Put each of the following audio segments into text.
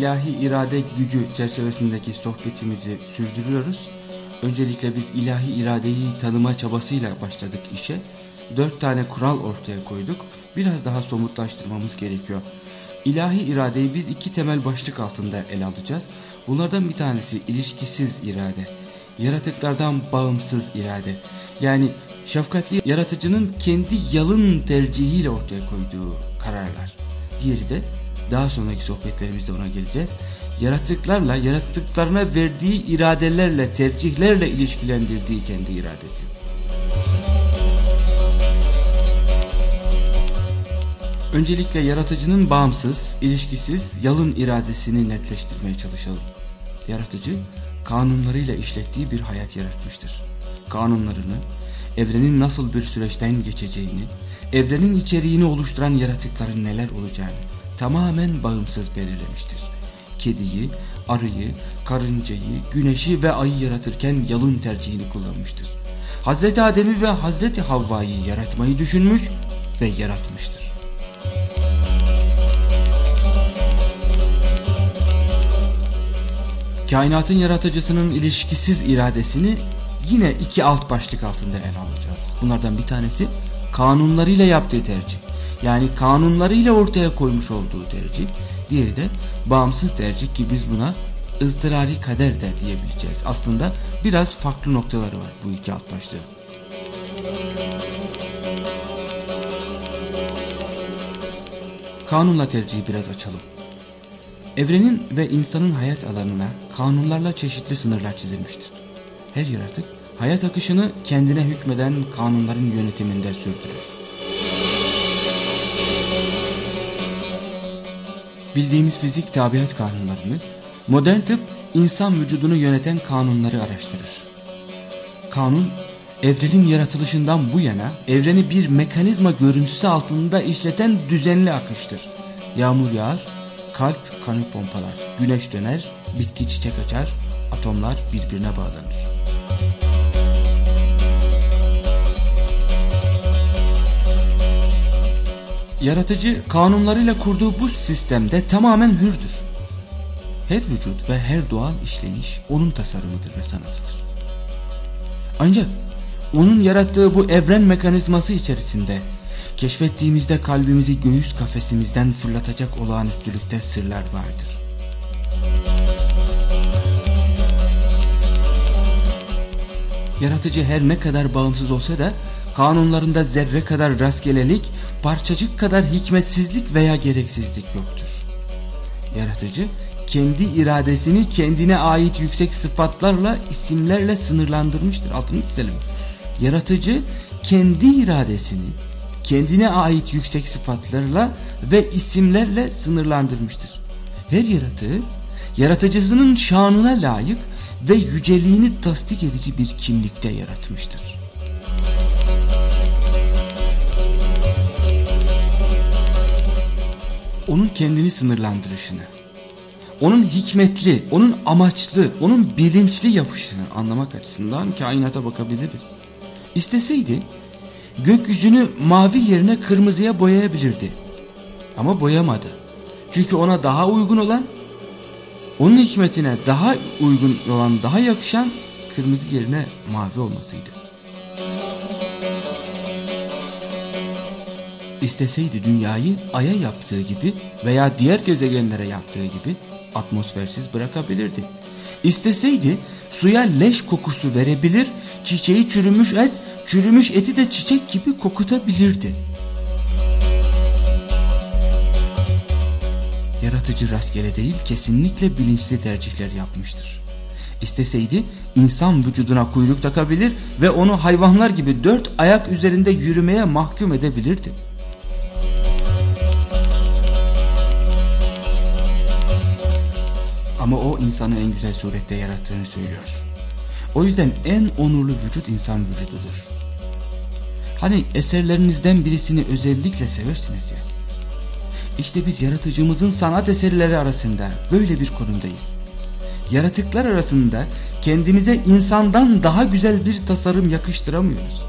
ilahi irade gücü çerçevesindeki sohbetimizi sürdürüyoruz. Öncelikle biz ilahi iradeyi tanıma çabasıyla başladık işe. Dört tane kural ortaya koyduk. Biraz daha somutlaştırmamız gerekiyor. İlahi iradeyi biz iki temel başlık altında ele alacağız. Bunlardan bir tanesi ilişkisiz irade. Yaratıklardan bağımsız irade. Yani şefkatli yaratıcının kendi yalın tercihiyle ortaya koyduğu kararlar. Diğeri de daha sonraki sohbetlerimizde ona geleceğiz. Yaratıklarla, yarattıklarına verdiği iradelerle, tercihlerle ilişkilendirdiği kendi iradesi. Öncelikle yaratıcının bağımsız, ilişkisiz, yalın iradesini netleştirmeye çalışalım. Yaratıcı, kanunlarıyla işlettiği bir hayat yaratmıştır. Kanunlarını, evrenin nasıl bir süreçten geçeceğini, evrenin içeriğini oluşturan yaratıkların neler olacağını tamamen bağımsız belirlemiştir. Kediyi, arıyı, karıncayı, güneşi ve ayı yaratırken yalın tercihini kullanmıştır. Hazreti Adem'i ve Hazreti Havva'yı yaratmayı düşünmüş ve yaratmıştır. Kainatın yaratıcısının ilişkisiz iradesini yine iki alt başlık altında ele alacağız. Bunlardan bir tanesi kanunlarıyla yaptığı tercih. Yani kanunlarıyla ortaya koymuş olduğu tercih. Diğeri de bağımsız tercih ki biz buna ızdırari kader de diyebileceğiz. Aslında biraz farklı noktaları var bu iki alt başlığın. Kanunla tercihi biraz açalım. Evrenin ve insanın hayat alanına kanunlarla çeşitli sınırlar çizilmiştir. Her yaratık hayat akışını kendine hükmeden kanunların yönetiminde sürdürür. Bildiğimiz fizik tabiat kanunlarını, modern tıp insan vücudunu yöneten kanunları araştırır. Kanun, evrenin yaratılışından bu yana evreni bir mekanizma görüntüsü altında işleten düzenli akıştır. Yağmur yağar, kalp kanı pompalar, güneş döner, bitki çiçek açar, atomlar birbirine bağlanır. Yaratıcı kanunlarıyla kurduğu bu sistemde tamamen hürdür. Her vücut ve her doğal işleyiş onun tasarımıdır ve sanatıdır. Ancak onun yarattığı bu evren mekanizması içerisinde keşfettiğimizde kalbimizi göğüs kafesimizden fırlatacak olağanüstülükte sırlar vardır. Yaratıcı her ne kadar bağımsız olsa da kanunlarında zerre kadar rastgelelik, parçacık kadar hikmetsizlik veya gereksizlik yoktur. Yaratıcı kendi iradesini kendine ait yüksek sıfatlarla, isimlerle sınırlandırmıştır. Altını çizelim. Yaratıcı kendi iradesini kendine ait yüksek sıfatlarla ve isimlerle sınırlandırmıştır. Her yaratığı yaratıcısının şanına layık ve yüceliğini tasdik edici bir kimlikte yaratmıştır. Onun kendini sınırlandırışını, onun hikmetli, onun amaçlı, onun bilinçli yapışını anlamak açısından kainata bakabiliriz. İsteseydi gökyüzünü mavi yerine kırmızıya boyayabilirdi. Ama boyamadı. Çünkü ona daha uygun olan, onun hikmetine daha uygun olan, daha yakışan kırmızı yerine mavi olmasıydı. İsteseydi dünyayı aya yaptığı gibi veya diğer gezegenlere yaptığı gibi atmosfersiz bırakabilirdi. İsteseydi suya leş kokusu verebilir, çiçeği çürümüş et, çürümüş eti de çiçek gibi kokutabilirdi. Yaratıcı rastgele değil kesinlikle bilinçli tercihler yapmıştır. İsteseydi insan vücuduna kuyruk takabilir ve onu hayvanlar gibi dört ayak üzerinde yürümeye mahkum edebilirdi. Ama o insanı en güzel surette yarattığını söylüyor. O yüzden en onurlu vücut insan vücududur. Hani eserlerinizden birisini özellikle seversiniz ya. İşte biz yaratıcımızın sanat eserleri arasında böyle bir konumdayız. Yaratıklar arasında kendimize insandan daha güzel bir tasarım yakıştıramıyoruz.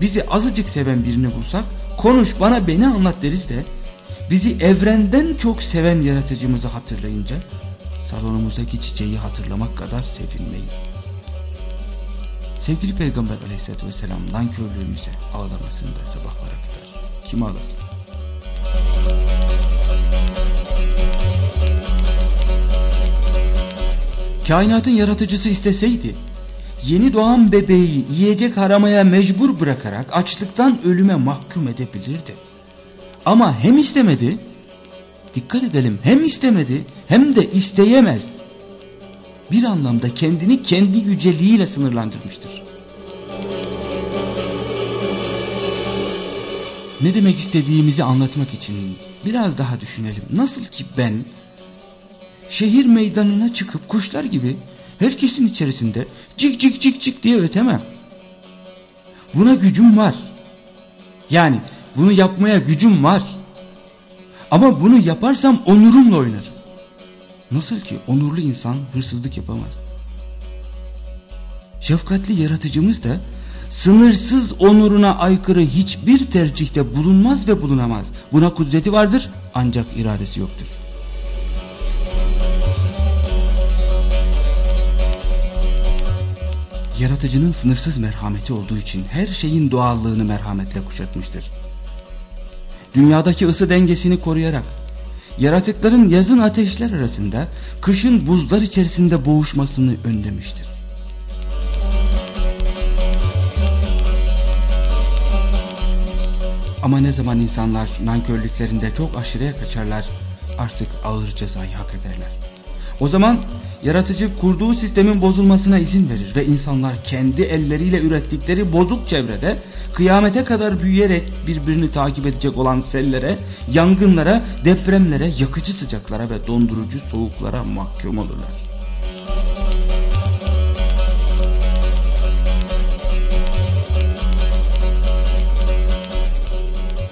Bizi azıcık seven birini bulsak konuş bana beni anlat deriz de Bizi evrenden çok seven yaratıcımızı hatırlayınca salonumuzdaki çiçeği hatırlamak kadar sevinmeyiz. Sevgili Peygamber aleyhissalatü vesselam nankörlüğümüze ağlamasında sabahlara kadar. Kim ağlasın? Kainatın yaratıcısı isteseydi yeni doğan bebeği yiyecek aramaya mecbur bırakarak açlıktan ölüme mahkum edebilirdi. Ama hem istemedi, dikkat edelim hem istemedi hem de isteyemez. Bir anlamda kendini kendi yüceliğiyle sınırlandırmıştır. Ne demek istediğimizi anlatmak için biraz daha düşünelim. Nasıl ki ben şehir meydanına çıkıp kuşlar gibi herkesin içerisinde cik cik cik cik diye ötemem. Buna gücüm var. Yani bunu yapmaya gücüm var. Ama bunu yaparsam onurumla oynar. Nasıl ki onurlu insan hırsızlık yapamaz. Şefkatli yaratıcımız da sınırsız onuruna aykırı hiçbir tercihte bulunmaz ve bulunamaz. Buna kudreti vardır ancak iradesi yoktur. Yaratıcının sınırsız merhameti olduğu için her şeyin doğallığını merhametle kuşatmıştır. Dünyadaki ısı dengesini koruyarak, yaratıkların yazın ateşler arasında, kışın buzlar içerisinde boğuşmasını önlemiştir. Ama ne zaman insanlar nankörlüklerinde çok aşırıya kaçarlar, artık ağır cezayı hak ederler. O zaman yaratıcı kurduğu sistemin bozulmasına izin verir ve insanlar kendi elleriyle ürettikleri bozuk çevrede kıyamete kadar büyüyerek birbirini takip edecek olan sellere, yangınlara, depremlere, yakıcı sıcaklara ve dondurucu soğuklara mahkum olurlar.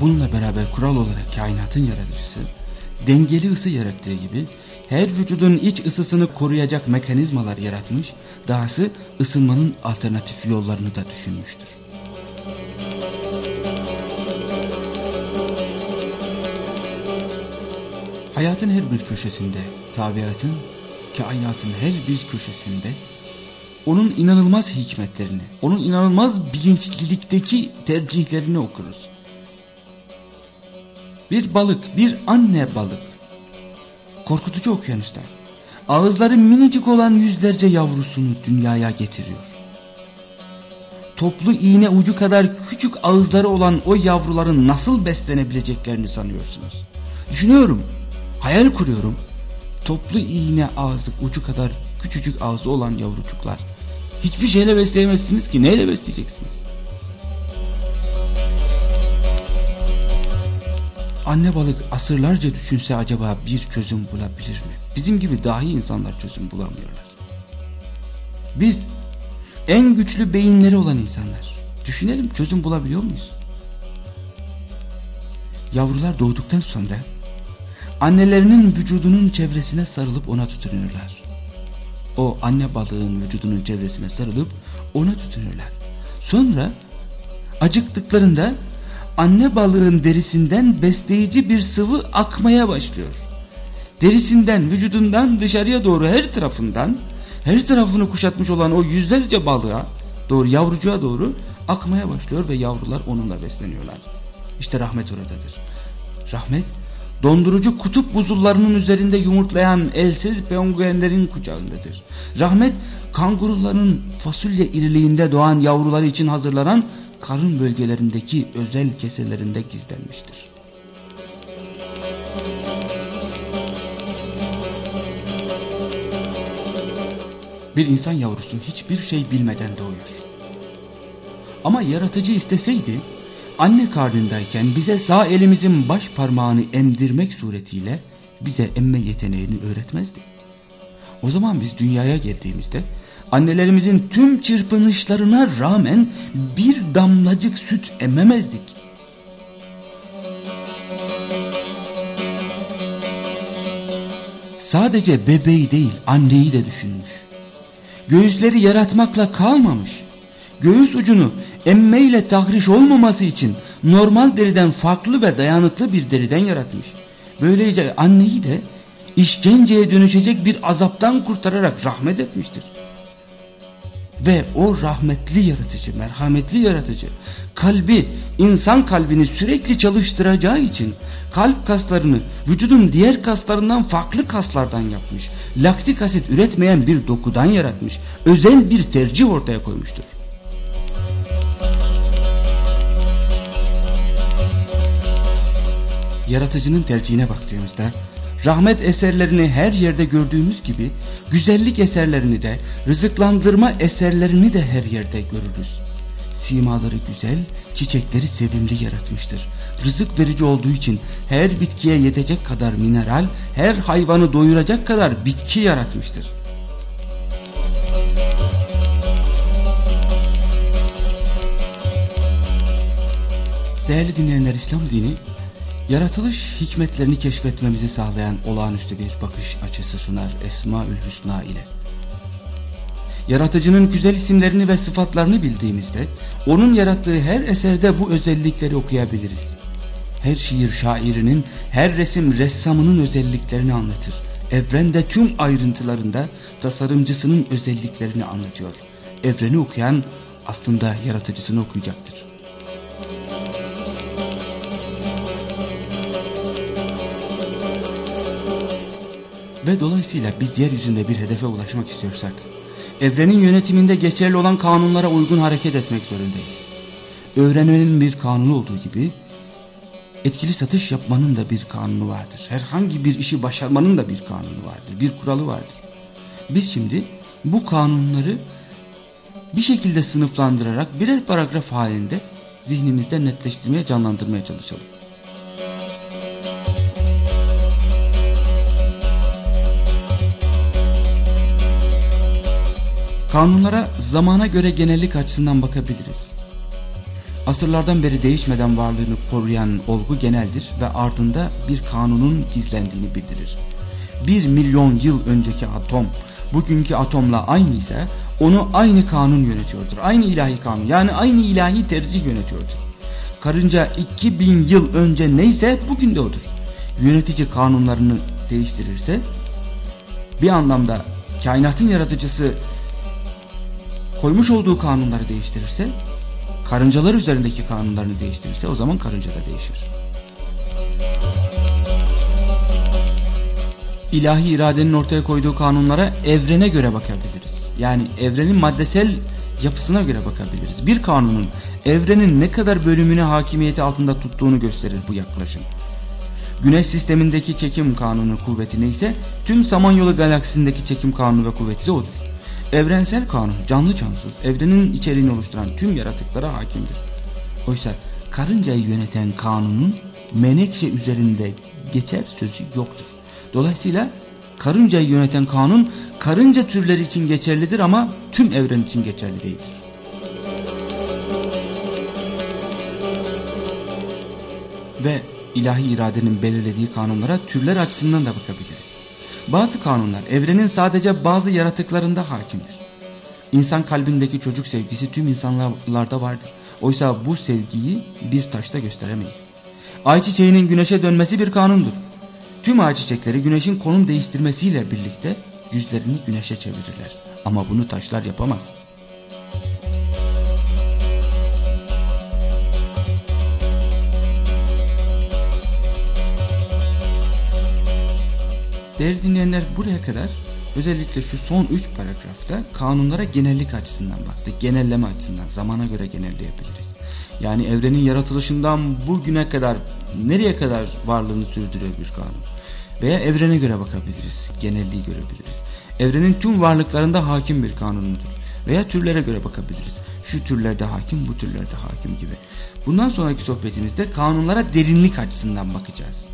Bununla beraber kural olarak kainatın yaratıcısı dengeli ısı yarattığı gibi her vücudun iç ısısını koruyacak mekanizmalar yaratmış, dahası ısınmanın alternatif yollarını da düşünmüştür. Hayatın her bir köşesinde, tabiatın, kainatın her bir köşesinde onun inanılmaz hikmetlerini, onun inanılmaz bilinçlilikteki tercihlerini okuruz. Bir balık, bir anne balık korkutucu okyanusta ağızları minicik olan yüzlerce yavrusunu dünyaya getiriyor. Toplu iğne ucu kadar küçük ağızları olan o yavruların nasıl beslenebileceklerini sanıyorsunuz? Düşünüyorum, hayal kuruyorum. Toplu iğne ağzı ucu kadar küçücük ağzı olan yavrucuklar. Hiçbir şeyle besleyemezsiniz ki neyle besleyeceksiniz? Anne balık asırlarca düşünse acaba bir çözüm bulabilir mi? Bizim gibi dahi insanlar çözüm bulamıyorlar. Biz en güçlü beyinleri olan insanlar. Düşünelim çözüm bulabiliyor muyuz? Yavrular doğduktan sonra annelerinin vücudunun çevresine sarılıp ona tutunuyorlar. O anne balığın vücudunun çevresine sarılıp ona tutunuyorlar. Sonra acıktıklarında anne balığın derisinden besleyici bir sıvı akmaya başlıyor. Derisinden, vücudundan dışarıya doğru her tarafından, her tarafını kuşatmış olan o yüzlerce balığa doğru, yavrucuğa doğru akmaya başlıyor ve yavrular onunla besleniyorlar. İşte rahmet oradadır. Rahmet, dondurucu kutup buzullarının üzerinde yumurtlayan elsiz penguenlerin kucağındadır. Rahmet, kanguruların fasulye iriliğinde doğan yavruları için hazırlanan karın bölgelerindeki özel keselerinde gizlenmiştir. Bir insan yavrusu hiçbir şey bilmeden doğuyor. Ama yaratıcı isteseydi anne karnındayken bize sağ elimizin baş parmağını emdirmek suretiyle bize emme yeteneğini öğretmezdi. O zaman biz dünyaya geldiğimizde annelerimizin tüm çırpınışlarına rağmen bir damlacık süt ememezdik. Sadece bebeği değil anneyi de düşünmüş. Göğüsleri yaratmakla kalmamış. Göğüs ucunu emmeyle tahriş olmaması için normal deriden farklı ve dayanıklı bir deriden yaratmış. Böylece anneyi de işkenceye dönüşecek bir azaptan kurtararak rahmet etmiştir. Ve o rahmetli yaratıcı, merhametli yaratıcı kalbi, insan kalbini sürekli çalıştıracağı için kalp kaslarını vücudun diğer kaslarından farklı kaslardan yapmış. Laktik asit üretmeyen bir dokudan yaratmış. Özel bir tercih ortaya koymuştur. Yaratıcının tercihine baktığımızda rahmet eserlerini her yerde gördüğümüz gibi güzellik eserlerini de rızıklandırma eserlerini de her yerde görürüz. Simaları güzel, çiçekleri sevimli yaratmıştır. Rızık verici olduğu için her bitkiye yetecek kadar mineral, her hayvanı doyuracak kadar bitki yaratmıştır. Değerli dinleyenler İslam dini Yaratılış hikmetlerini keşfetmemizi sağlayan olağanüstü bir bakış açısı sunar Esmaül Hüsna ile. Yaratıcının güzel isimlerini ve sıfatlarını bildiğimizde onun yarattığı her eserde bu özellikleri okuyabiliriz. Her şiir şairinin, her resim ressamının özelliklerini anlatır. Evrende tüm ayrıntılarında tasarımcısının özelliklerini anlatıyor. Evreni okuyan aslında yaratıcısını okuyacaktır. Ve dolayısıyla biz yeryüzünde bir hedefe ulaşmak istiyorsak, evrenin yönetiminde geçerli olan kanunlara uygun hareket etmek zorundayız. Öğrenmenin bir kanunu olduğu gibi, etkili satış yapmanın da bir kanunu vardır. Herhangi bir işi başarmanın da bir kanunu vardır, bir kuralı vardır. Biz şimdi bu kanunları bir şekilde sınıflandırarak birer paragraf halinde zihnimizde netleştirmeye, canlandırmaya çalışalım. Kanunlara zamana göre genellik açısından bakabiliriz. Asırlardan beri değişmeden varlığını koruyan olgu geneldir ve ardında bir kanunun gizlendiğini bildirir. Bir milyon yıl önceki atom bugünkü atomla aynı ise onu aynı kanun yönetiyordur. Aynı ilahi kanun yani aynı ilahi tercih yönetiyordur. Karınca 2000 yıl önce neyse bugün de odur. Yönetici kanunlarını değiştirirse bir anlamda kainatın yaratıcısı koymuş olduğu kanunları değiştirirse, karıncalar üzerindeki kanunlarını değiştirirse o zaman karınca da değişir. İlahi iradenin ortaya koyduğu kanunlara evrene göre bakabiliriz. Yani evrenin maddesel yapısına göre bakabiliriz. Bir kanunun evrenin ne kadar bölümüne hakimiyeti altında tuttuğunu gösterir bu yaklaşım. Güneş sistemindeki çekim kanunu kuvveti neyse tüm Samanyolu galaksisindeki çekim kanunu ve kuvveti de odur. Evrensel kanun canlı cansız evrenin içeriğini oluşturan tüm yaratıklara hakimdir. Oysa karıncayı yöneten kanunun menekşe üzerinde geçer sözü yoktur. Dolayısıyla karıncayı yöneten kanun karınca türleri için geçerlidir ama tüm evren için geçerli değildir. Ve ilahi iradenin belirlediği kanunlara türler açısından da bakabiliriz. Bazı kanunlar evrenin sadece bazı yaratıklarında hakimdir. İnsan kalbindeki çocuk sevgisi tüm insanlarda vardır. Oysa bu sevgiyi bir taşta gösteremeyiz. Ayçiçeğinin güneşe dönmesi bir kanundur. Tüm ayçiçekleri güneşin konum değiştirmesiyle birlikte yüzlerini güneşe çevirirler. Ama bunu taşlar yapamaz. Değerli dinleyenler buraya kadar özellikle şu son 3 paragrafta kanunlara genellik açısından baktık. Genelleme açısından zamana göre genelleyebiliriz. Yani evrenin yaratılışından bugüne kadar nereye kadar varlığını sürdürüyor bir kanun. Veya evrene göre bakabiliriz. Genelliği görebiliriz. Evrenin tüm varlıklarında hakim bir kanun mudur? Veya türlere göre bakabiliriz. Şu türlerde hakim, bu türlerde hakim gibi. Bundan sonraki sohbetimizde kanunlara derinlik açısından bakacağız.